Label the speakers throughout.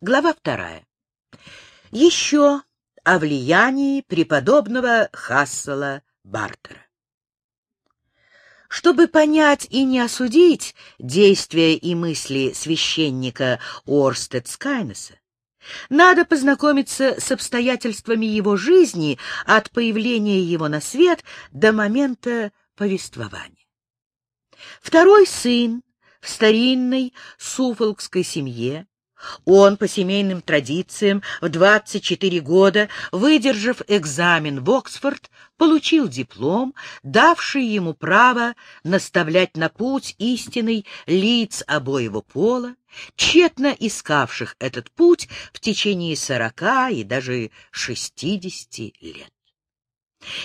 Speaker 1: Глава вторая. Еще о влиянии преподобного Хассела Бартера. Чтобы понять и не осудить действия и мысли священника Орстед Скайнеса, надо познакомиться с обстоятельствами его жизни от появления его на свет до момента повествования. Второй сын в старинной суфолкской семье, он по семейным традициям в 24 года, выдержав экзамен в Оксфорд, получил диплом, давший ему право наставлять на путь истинный лиц обоего пола, тщетно искавших этот путь в течение сорока и даже шестидесяти лет.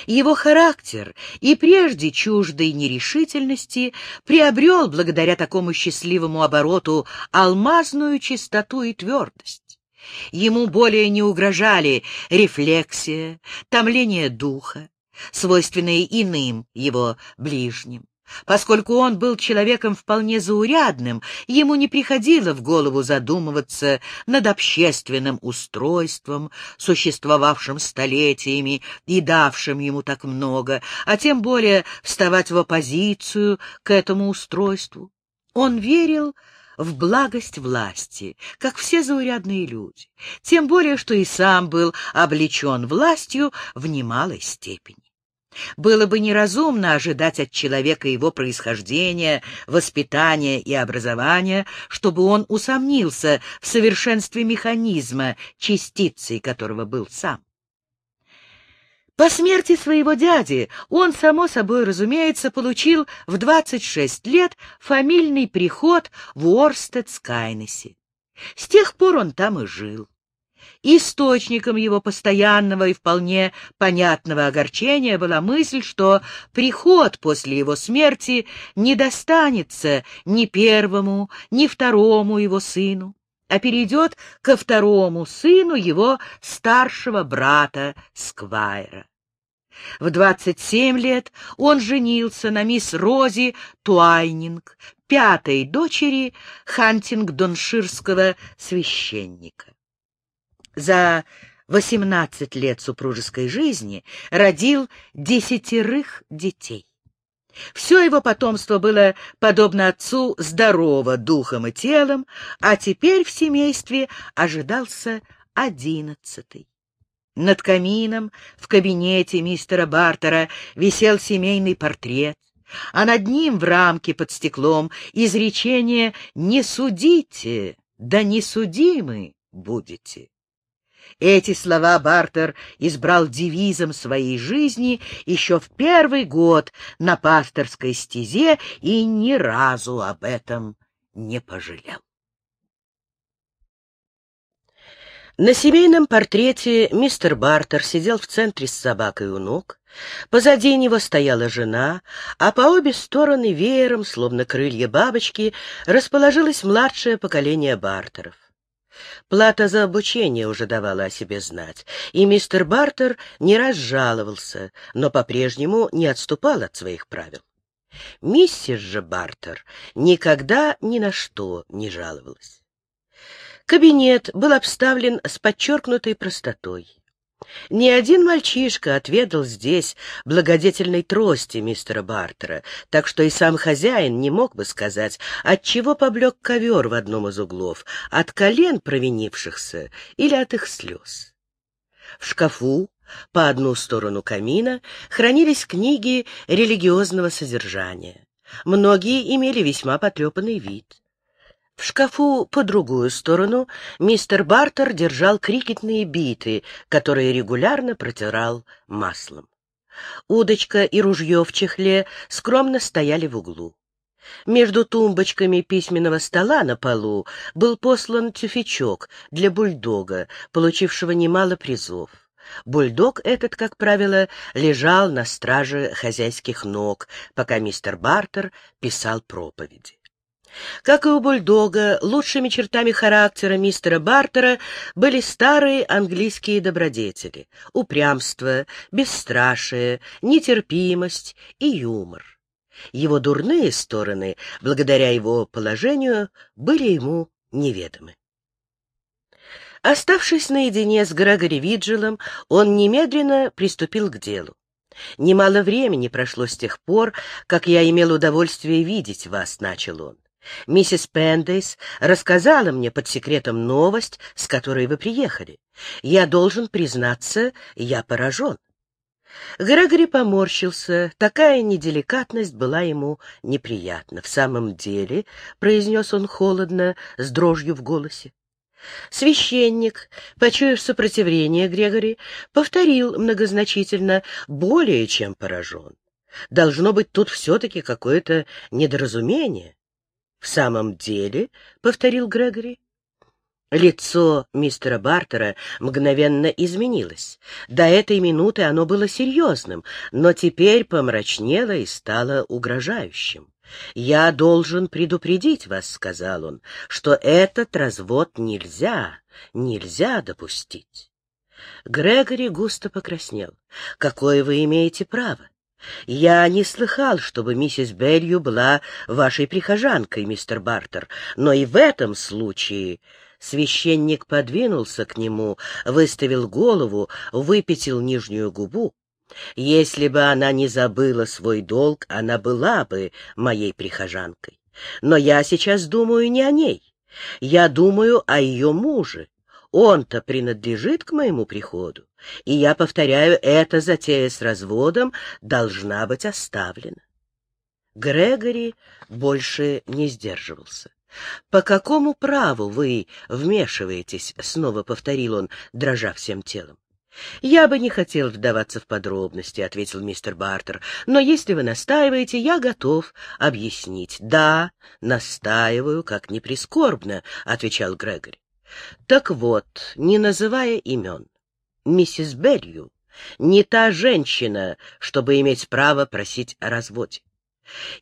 Speaker 1: Его характер и прежде чуждой нерешительности приобрел благодаря такому счастливому обороту алмазную чистоту и твердость. Ему более не угрожали рефлексия, томление духа, свойственные иным его ближним. Поскольку он был человеком вполне заурядным, ему не приходило в голову задумываться над общественным устройством, существовавшим столетиями и давшим ему так много, а тем более вставать в оппозицию к этому устройству. Он верил в благость власти, как все заурядные люди, тем более, что и сам был облечен властью в немалой степени. Было бы неразумно ожидать от человека его происхождения, воспитания и образования, чтобы он усомнился в совершенстве механизма, частицей которого был сам. По смерти своего дяди он, само собой разумеется, получил в 26 лет фамильный приход в Уорстед-Скайнесе. С тех пор он там и жил. Источником его постоянного и вполне понятного огорчения была мысль, что приход после его смерти не достанется ни первому, ни второму его сыну, а перейдет ко второму сыну его старшего брата Сквайра. В 27 лет он женился на мисс Рози Туайнинг, пятой дочери хантингдонширского священника. За восемнадцать лет супружеской жизни родил десятерых детей. Все его потомство было, подобно отцу, здорово духом и телом, а теперь в семействе ожидался одиннадцатый. Над камином в кабинете мистера Бартера висел семейный портрет, а над ним в рамке под стеклом изречение «Не судите, да не судимы будете». Эти слова Бартер избрал девизом своей жизни еще в первый год на пасторской стезе и ни разу об этом не пожалел. На семейном портрете мистер Бартер сидел в центре с собакой у ног, позади него стояла жена, а по обе стороны веером, словно крылья бабочки, расположилось младшее поколение Бартеров. Плата за обучение уже давала о себе знать, и мистер Бартер не раз жаловался, но по-прежнему не отступал от своих правил. Миссис же Бартер никогда ни на что не жаловалась. Кабинет был обставлен с подчеркнутой простотой. Ни один мальчишка отведал здесь благодетельной трости мистера Бартера, так что и сам хозяин не мог бы сказать, от чего поблек ковер в одном из углов, от колен провинившихся или от их слез. В шкафу по одну сторону камина хранились книги религиозного содержания. Многие имели весьма потрепанный вид. В шкафу по другую сторону мистер Бартер держал крикетные биты, которые регулярно протирал маслом. Удочка и ружье в чехле скромно стояли в углу. Между тумбочками письменного стола на полу был послан тюфячок для бульдога, получившего немало призов. Бульдог этот, как правило, лежал на страже хозяйских ног, пока мистер Бартер писал проповеди. Как и у бульдога, лучшими чертами характера мистера Бартера были старые английские добродетели — упрямство, бесстрашие, нетерпимость и юмор. Его дурные стороны, благодаря его положению, были ему неведомы. Оставшись наедине с Грегори Виджилом, он немедленно приступил к делу. «Немало времени прошло с тех пор, как я имел удовольствие видеть вас», — начал он. «Миссис Пендейс рассказала мне под секретом новость, с которой вы приехали. Я должен признаться, я поражен». Грегори поморщился. Такая неделикатность была ему неприятна. «В самом деле», — произнес он холодно, с дрожью в голосе, Священник, почуяв сопротивление Грегори, повторил многозначительно, более чем поражен. Должно быть тут все-таки какое-то недоразумение. — В самом деле, — повторил Грегори, Лицо мистера Бартера мгновенно изменилось. До этой минуты оно было серьезным, но теперь помрачнело и стало угрожающим. «Я должен предупредить вас», — сказал он, — «что этот развод нельзя, нельзя допустить». Грегори густо покраснел. «Какое вы имеете право? Я не слыхал, чтобы миссис Белью была вашей прихожанкой, мистер Бартер, но и в этом случае...» Священник подвинулся к нему, выставил голову, выпятил нижнюю губу. Если бы она не забыла свой долг, она была бы моей прихожанкой. Но я сейчас думаю не о ней. Я думаю о ее муже. Он-то принадлежит к моему приходу. И я повторяю, эта затея с разводом должна быть оставлена. Грегори больше не сдерживался. «По какому праву вы вмешиваетесь?» — снова повторил он, дрожа всем телом. «Я бы не хотел вдаваться в подробности», — ответил мистер Бартер, «но если вы настаиваете, я готов объяснить». «Да, настаиваю, как ни прискорбно», — отвечал Грегори. «Так вот, не называя имен, миссис Белью не та женщина, чтобы иметь право просить о разводе.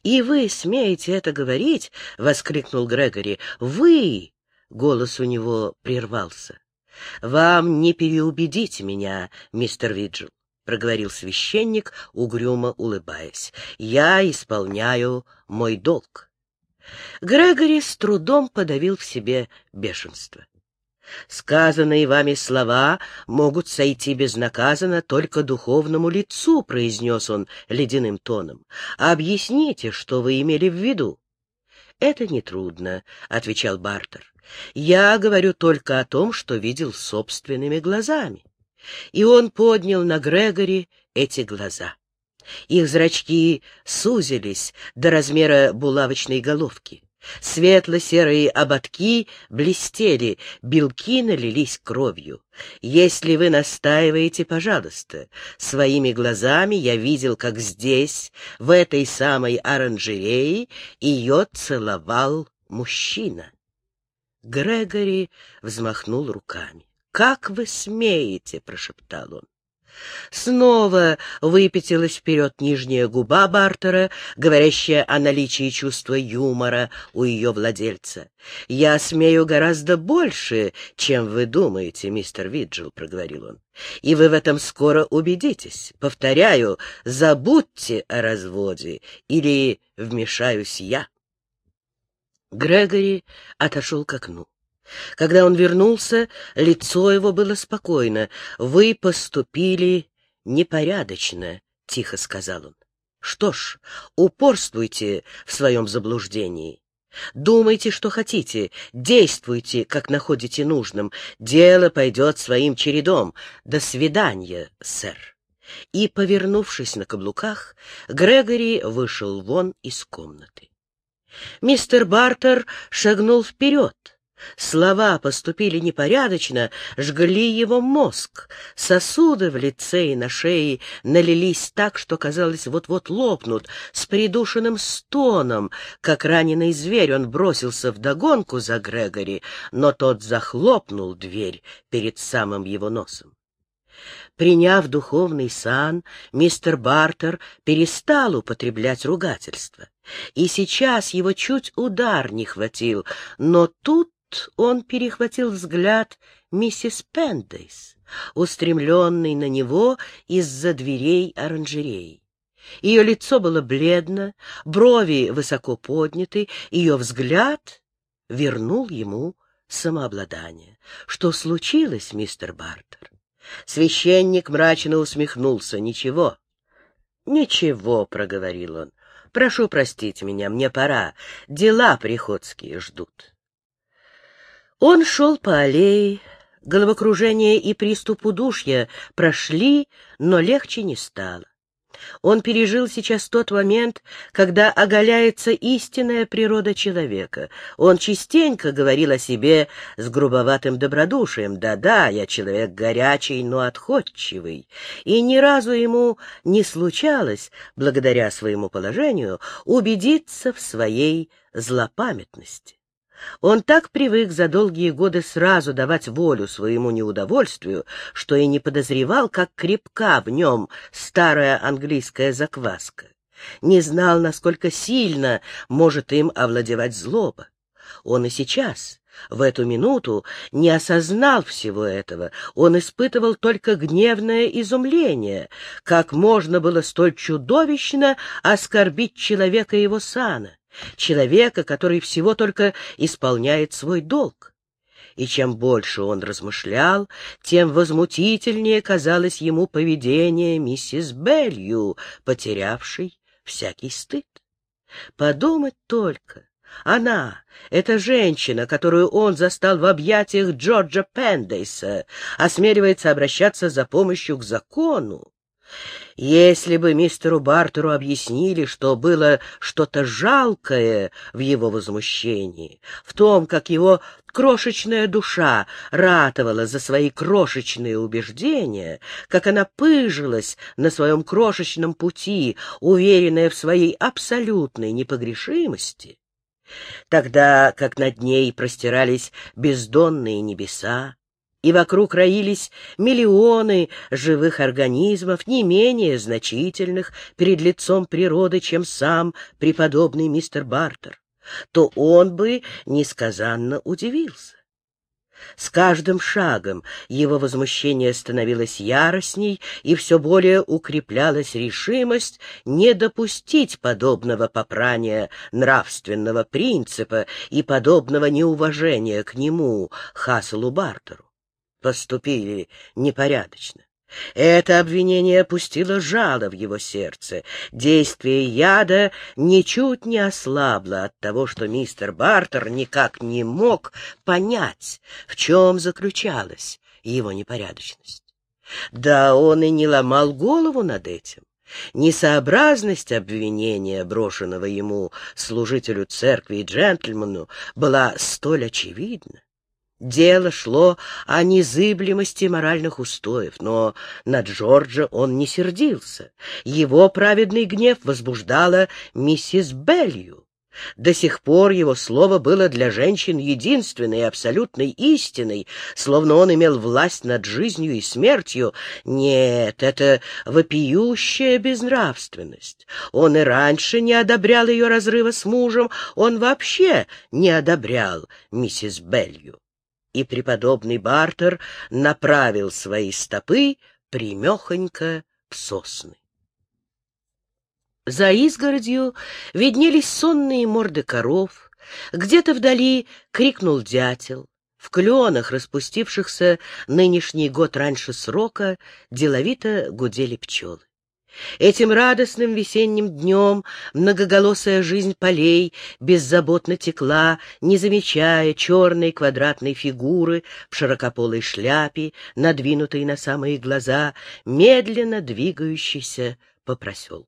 Speaker 1: «И вы смеете это говорить?» — воскликнул Грегори. «Вы!» — голос у него прервался. «Вам не переубедить меня, мистер Виджил», — проговорил священник, угрюмо улыбаясь. «Я исполняю мой долг». Грегори с трудом подавил в себе бешенство. Сказанные вами слова могут сойти безнаказанно только духовному лицу, — произнес он ледяным тоном. Объясните, что вы имели в виду. — Это нетрудно, — отвечал Бартер. — Я говорю только о том, что видел собственными глазами. И он поднял на Грегори эти глаза. Их зрачки сузились до размера булавочной головки. Светло-серые ободки блестели, белки налились кровью. Если вы настаиваете, пожалуйста. Своими глазами я видел, как здесь, в этой самой оранжерее, ее целовал мужчина. Грегори взмахнул руками. «Как вы смеете?» — прошептал он. Снова выпятилась вперед нижняя губа Бартера, говорящая о наличии чувства юмора у ее владельца. «Я смею гораздо больше, чем вы думаете, мистер Виджил», — проговорил он. «И вы в этом скоро убедитесь. Повторяю, забудьте о разводе, или вмешаюсь я». Грегори отошел к окну. Когда он вернулся, лицо его было спокойно. «Вы поступили непорядочно», — тихо сказал он. «Что ж, упорствуйте в своем заблуждении. Думайте, что хотите, действуйте, как находите нужным. Дело пойдет своим чередом. До свидания, сэр». И, повернувшись на каблуках, Грегори вышел вон из комнаты. Мистер Бартер шагнул вперед. Слова поступили непорядочно, жгли его мозг. Сосуды в лице и на шее налились так, что, казалось, вот-вот лопнут. С придушенным стоном, как раненый зверь, он бросился вдогонку за Грегори, но тот захлопнул дверь перед самым его носом. Приняв духовный сан, мистер Бартер перестал употреблять ругательство. И сейчас его чуть удар не хватил, но тут он перехватил взгляд миссис Пендейс, устремленный на него из-за дверей оранжереи. Ее лицо было бледно, брови высоко подняты, ее взгляд вернул ему самообладания. «Что случилось, мистер Бартер?» Священник мрачно усмехнулся. «Ничего». «Ничего», — проговорил он. «Прошу простить меня, мне пора. Дела приходские ждут». Он шел по аллее. Головокружение и приступ удушья прошли, но легче не стало. Он пережил сейчас тот момент, когда оголяется истинная природа человека. Он частенько говорил о себе с грубоватым добродушием. «Да-да, я человек горячий, но отходчивый». И ни разу ему не случалось, благодаря своему положению, убедиться в своей злопамятности. Он так привык за долгие годы сразу давать волю своему неудовольствию, что и не подозревал, как крепка в нем старая английская закваска. Не знал, насколько сильно может им овладевать злоба. Он и сейчас, в эту минуту, не осознал всего этого. Он испытывал только гневное изумление. Как можно было столь чудовищно оскорбить человека его сана? Человека, который всего только исполняет свой долг. И чем больше он размышлял, тем возмутительнее казалось ему поведение миссис Белью, потерявшей всякий стыд. Подумать только, она, эта женщина, которую он застал в объятиях Джорджа Пендейса, осмеливается обращаться за помощью к закону. Если бы мистеру Бартеру объяснили, что было что-то жалкое в его возмущении, в том, как его крошечная душа ратовала за свои крошечные убеждения, как она пыжилась на своем крошечном пути, уверенная в своей абсолютной непогрешимости, тогда как над ней простирались бездонные небеса, и вокруг роились миллионы живых организмов, не менее значительных перед лицом природы, чем сам преподобный мистер Бартер, то он бы несказанно удивился. С каждым шагом его возмущение становилось яростней, и все более укреплялась решимость не допустить подобного попрания нравственного принципа и подобного неуважения к нему, Хаселу Бартеру поступили непорядочно. Это обвинение опустило жало в его сердце. Действие яда ничуть не ослабло от того, что мистер Бартер никак не мог понять, в чем заключалась его непорядочность. Да он и не ломал голову над этим. Несообразность обвинения, брошенного ему служителю церкви и джентльмену, была столь очевидна. Дело шло о незыблемости моральных устоев, но на Джорджа он не сердился. Его праведный гнев возбуждала миссис Белью. До сих пор его слово было для женщин единственной и абсолютной истиной, словно он имел власть над жизнью и смертью. Нет, это вопиющая безнравственность. Он и раньше не одобрял ее разрыва с мужем, он вообще не одобрял миссис Белью и преподобный Бартер направил свои стопы примехонько в сосны. За изгородью виднелись сонные морды коров, где-то вдали крикнул дятел, в кленах, распустившихся нынешний год раньше срока, деловито гудели пчелы. Этим радостным весенним днем многоголосая жизнь полей беззаботно текла, не замечая черной квадратной фигуры в широкополой шляпе, надвинутой на самые глаза, медленно двигающейся по проселку.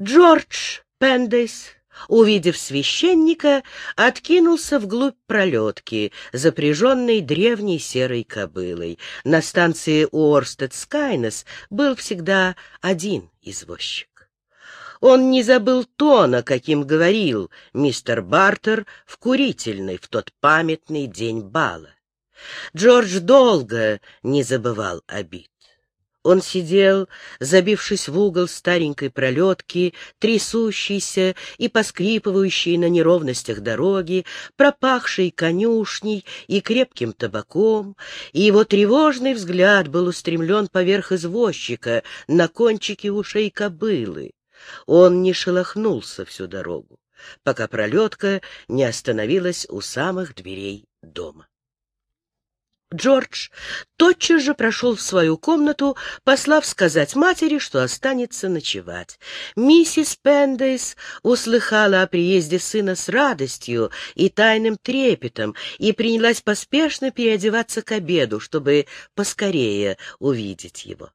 Speaker 1: Джордж Пендейс увидев священника, откинулся вглубь пролетки, запряженной древней серой кобылой. На станции Уорстед-Скайнес был всегда один извозчик. Он не забыл тона, каким говорил мистер Бартер в курительной в тот памятный день бала. Джордж долго не забывал обид. Он сидел, забившись в угол старенькой пролетки, трясущейся и поскрипывающей на неровностях дороги, пропахшей конюшней и крепким табаком, и его тревожный взгляд был устремлен поверх извозчика на кончики ушей кобылы. Он не шелохнулся всю дорогу. пока пролетка не остановилась у самых дверей дома. Джордж тотчас же прошел в свою комнату, послав сказать матери, что останется ночевать. Миссис Пендейс услыхала о приезде сына с радостью и тайным трепетом и принялась поспешно переодеваться к обеду, чтобы поскорее увидеть его.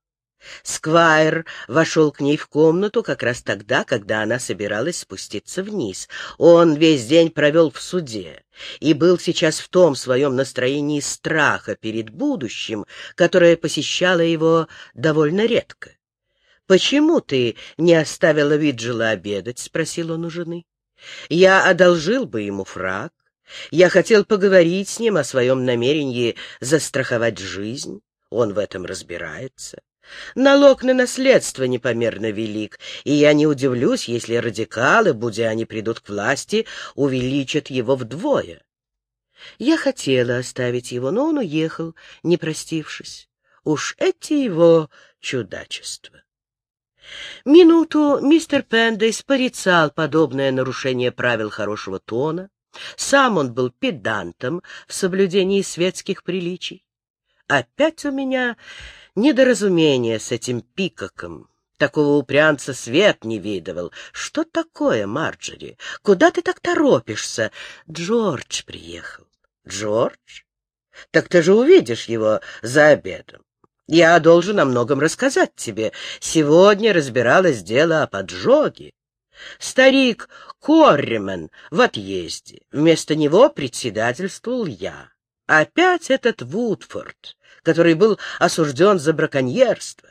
Speaker 1: Сквайр вошел к ней в комнату как раз тогда, когда она собиралась спуститься вниз. Он весь день провел в суде и был сейчас в том своем настроении страха перед будущим, которое посещало его довольно редко. «Почему ты не оставила Виджела обедать?» — спросил он у жены. «Я одолжил бы ему фраг. Я хотел поговорить с ним о своем намерении застраховать жизнь. Он в этом разбирается. Налог на наследство непомерно велик, и я не удивлюсь, если радикалы, будя они придут к власти, увеличат его вдвое. Я хотела оставить его, но он уехал, не простившись. Уж эти его чудачества. Минуту мистер Пендейс порицал подобное нарушение правил хорошего тона. Сам он был педантом в соблюдении светских приличий. Опять у меня недоразумение с этим пикаком. Такого упрямца свет не видывал. Что такое, Марджери? Куда ты так торопишься? Джордж приехал. Джордж? Так ты же увидишь его за обедом. Я должен о многом рассказать тебе. Сегодня разбиралось дело о поджоге. Старик Корримен в отъезде. Вместо него председательствовал я. Опять этот Вудфорд который был осужден за браконьерство.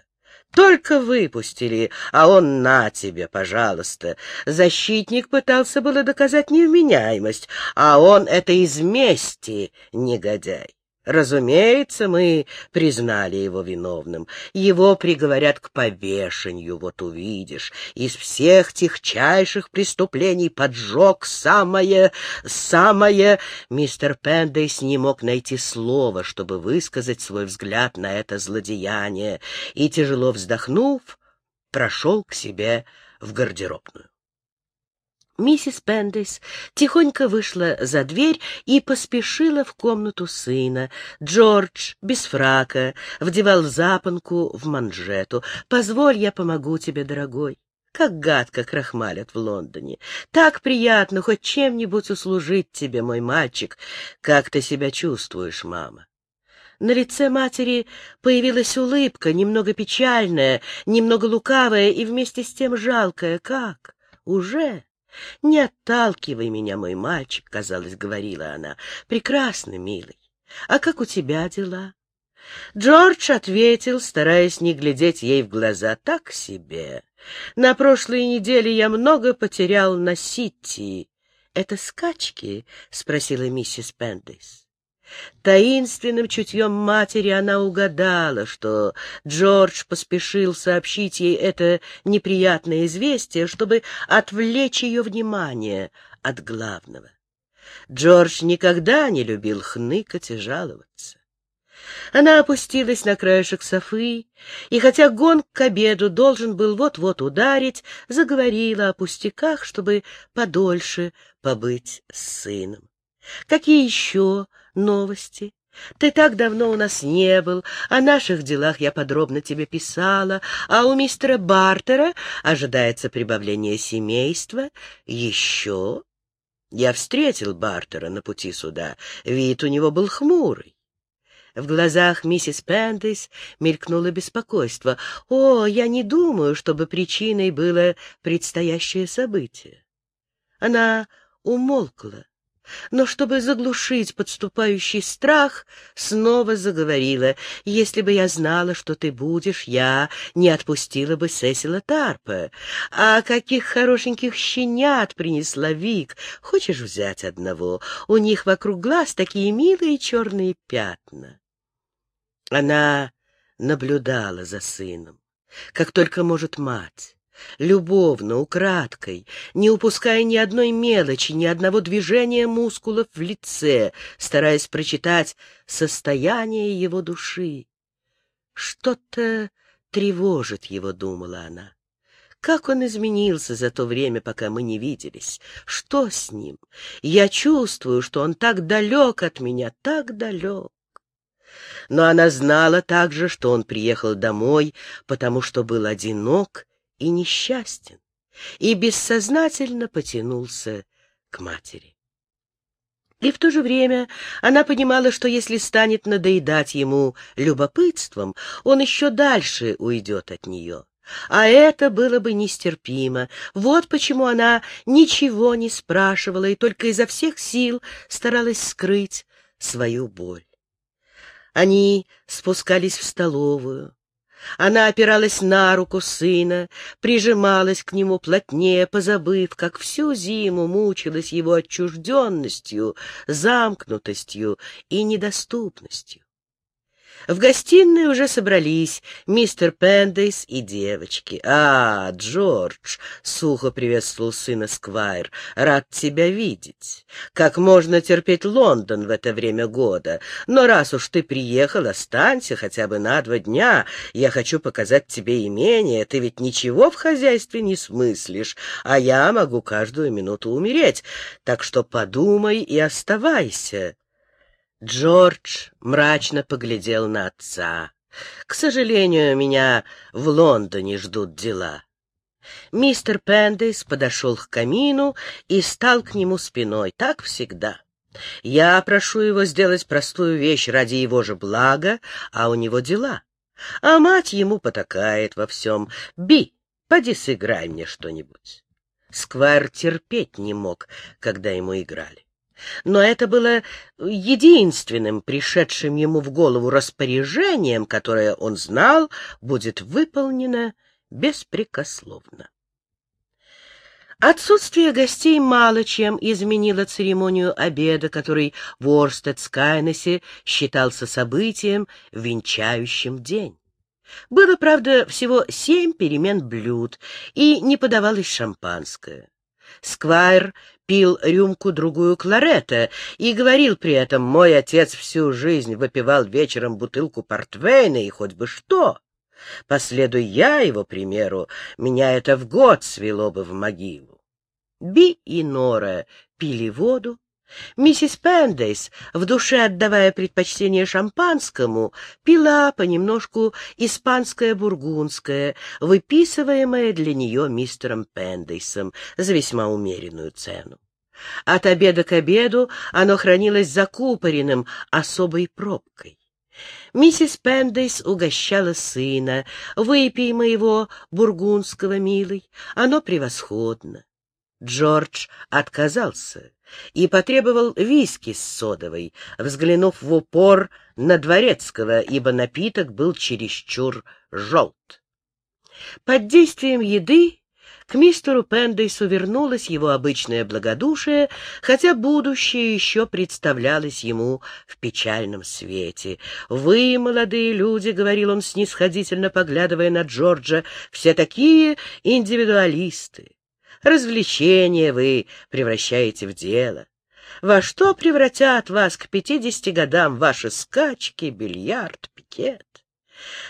Speaker 1: Только выпустили, а он на тебе, пожалуйста. Защитник пытался было доказать невменяемость, а он это из мести, негодяй. Разумеется, мы признали его виновным. Его приговорят к повешению, вот увидишь. Из всех техчайших преступлений поджог самое, самое... Мистер Пендейс не мог найти слова, чтобы высказать свой взгляд на это злодеяние, и, тяжело вздохнув, прошел к себе в гардеробную. Миссис Пендейс тихонько вышла за дверь и поспешила в комнату сына. Джордж, без фрака, вдевал запонку в манжету. «Позволь, я помогу тебе, дорогой». Как гадко крахмалят в Лондоне. Так приятно хоть чем-нибудь услужить тебе, мой мальчик. Как ты себя чувствуешь, мама? На лице матери появилась улыбка, немного печальная, немного лукавая и вместе с тем жалкая. Как? Уже? «Не отталкивай меня, мой мальчик», — казалось, говорила она. «Прекрасно, милый. А как у тебя дела?» Джордж ответил, стараясь не глядеть ей в глаза, так себе. «На прошлой неделе я много потерял на Сити». «Это скачки?» — спросила миссис Пендейс. Таинственным чутьем матери она угадала, что Джордж поспешил сообщить ей это неприятное известие, чтобы отвлечь ее внимание от главного. Джордж никогда не любил хныкать и жаловаться. Она опустилась на краешек софы, и хотя гонг к обеду должен был вот-вот ударить, заговорила о пустяках, чтобы подольше побыть с сыном. Какие еще новости? Ты так давно у нас не был, о наших делах я подробно тебе писала, а у мистера Бартера ожидается прибавление семейства. Еще? Я встретил Бартера на пути сюда, вид у него был хмурый. В глазах миссис Пендейс мелькнуло беспокойство. «О, я не думаю, чтобы причиной было предстоящее событие». Она умолкла, но чтобы заглушить подступающий страх, снова заговорила. «Если бы я знала, что ты будешь, я не отпустила бы Сесила Тарпа. А каких хорошеньких щенят принесла Вик! Хочешь взять одного? У них вокруг глаз такие милые черные пятна». Она наблюдала за сыном, как только может мать любовно, украдкой, не упуская ни одной мелочи, ни одного движения мускулов в лице, стараясь прочитать состояние его души. Что-то тревожит его, думала она. Как он изменился за то время, пока мы не виделись? Что с ним? Я чувствую, что он так далек от меня, так далек. Но она знала также, что он приехал домой, потому что был одинок и несчастен, и бессознательно потянулся к матери. И в то же время она понимала, что если станет надоедать ему любопытством, он еще дальше уйдет от нее. А это было бы нестерпимо. Вот почему она ничего не спрашивала и только изо всех сил старалась скрыть свою боль. Они спускались в столовую. Она опиралась на руку сына, прижималась к нему плотнее, позабыв, как всю зиму мучилась его отчужденностью, замкнутостью и недоступностью. В гостиной уже собрались мистер Пендейс и девочки. «А, Джордж!» — сухо приветствовал сына Сквайр. «Рад тебя видеть. Как можно терпеть Лондон в это время года? Но раз уж ты приехал, останься хотя бы на два дня. Я хочу показать тебе имение. Ты ведь ничего в хозяйстве не смыслишь, а я могу каждую минуту умереть. Так что подумай и оставайся». Джордж мрачно поглядел на отца. «К сожалению, меня в Лондоне ждут дела». Мистер Пендейс подошел к камину и стал к нему спиной. Так всегда. Я прошу его сделать простую вещь ради его же блага, а у него дела. А мать ему потакает во всем. «Би, поди сыграй мне что-нибудь». Сквайр терпеть не мог, когда ему играли но это было единственным пришедшим ему в голову распоряжением, которое он знал будет выполнено беспрекословно. Отсутствие гостей мало чем изменило церемонию обеда, который в Орстед-Скайнесе считался событием, венчающим день. Было, правда, всего семь перемен блюд, и не подавалось шампанское. Сквайр пил рюмку-другую кларета и говорил при этом, «Мой отец всю жизнь выпивал вечером бутылку портвейна, и хоть бы что! Последуй я его примеру, меня это в год свело бы в могилу». Би и Нора пили воду, Миссис Пендейс, в душе отдавая предпочтение шампанскому, пила понемножку испанское бургундское, выписываемое для нее мистером Пендейсом за весьма умеренную цену. От обеда к обеду оно хранилось закупоренным особой пробкой. Миссис Пендейс угощала сына. «Выпей моего бургундского, милый, оно превосходно». Джордж отказался и потребовал виски с содовой, взглянув в упор на Дворецкого, ибо напиток был чересчур желт. Под действием еды к мистеру Пендейсу вернулось его обычное благодушие, хотя будущее еще представлялось ему в печальном свете. «Вы, молодые люди, — говорил он снисходительно, поглядывая на Джорджа, — все такие индивидуалисты. Развлечения вы превращаете в дело. Во что превратят вас к пятидесяти годам ваши скачки, бильярд, пикет?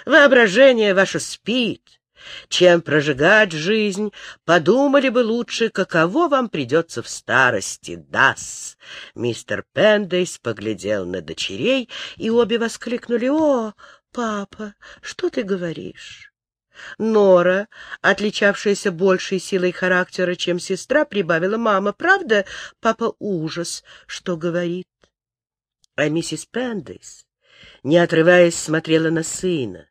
Speaker 1: Воображение ваше спит. Чем прожигать жизнь, подумали бы лучше, каково вам придется в старости, дас. Мистер Пендейс поглядел на дочерей, и обе воскликнули, «О, папа, что ты говоришь?» Нора, отличавшаяся большей силой характера, чем сестра, прибавила «Мама, правда? Папа ужас, что говорит». А миссис Пендейс, не отрываясь, смотрела на сына.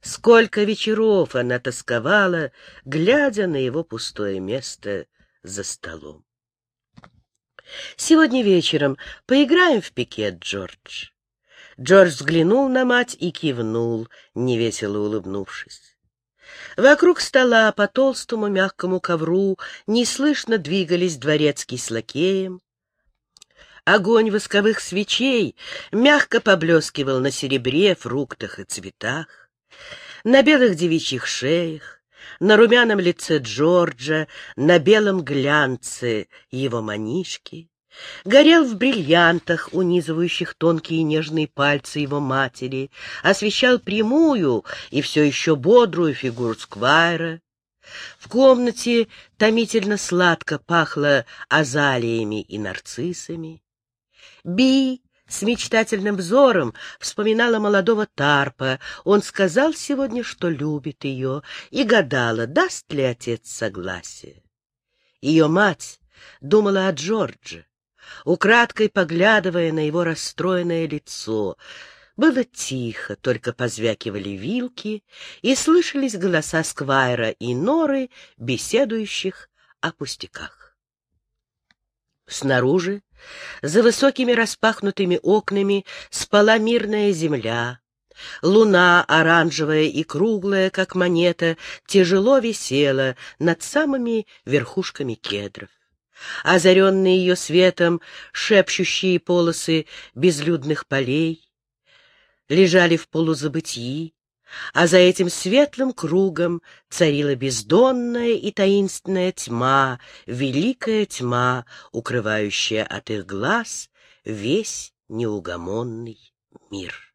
Speaker 1: Сколько вечеров она тосковала, глядя на его пустое место за столом. «Сегодня вечером поиграем в пикет, Джордж». Джордж взглянул на мать и кивнул, невесело улыбнувшись. Вокруг стола по толстому мягкому ковру неслышно двигались дворецкий с лакеем. Огонь восковых свечей мягко поблескивал на серебре, фруктах и цветах, на белых девичьих шеях, на румяном лице Джорджа, на белом глянце его манишки горел в бриллиантах, унизывающих тонкие нежные пальцы его матери, освещал прямую и все еще бодрую фигуру Сквайра. В комнате томительно сладко пахло азалиями и нарциссами. Би с мечтательным взором вспоминала молодого Тарпа. Он сказал сегодня, что любит ее, и гадала, даст ли отец согласие. Ее мать думала о Джордже, украдкой поглядывая на его расстроенное лицо. Было тихо, только позвякивали вилки, и слышались голоса Сквайра и Норы, беседующих о пустяках. Снаружи, за высокими распахнутыми окнами, спала мирная земля. Луна, оранжевая и круглая, как монета, тяжело висела над самыми верхушками кедров. Озаренные ее светом шепчущие полосы безлюдных полей, лежали в полузабытии, а за этим светлым кругом царила бездонная и таинственная тьма, великая тьма, укрывающая от их глаз весь неугомонный мир.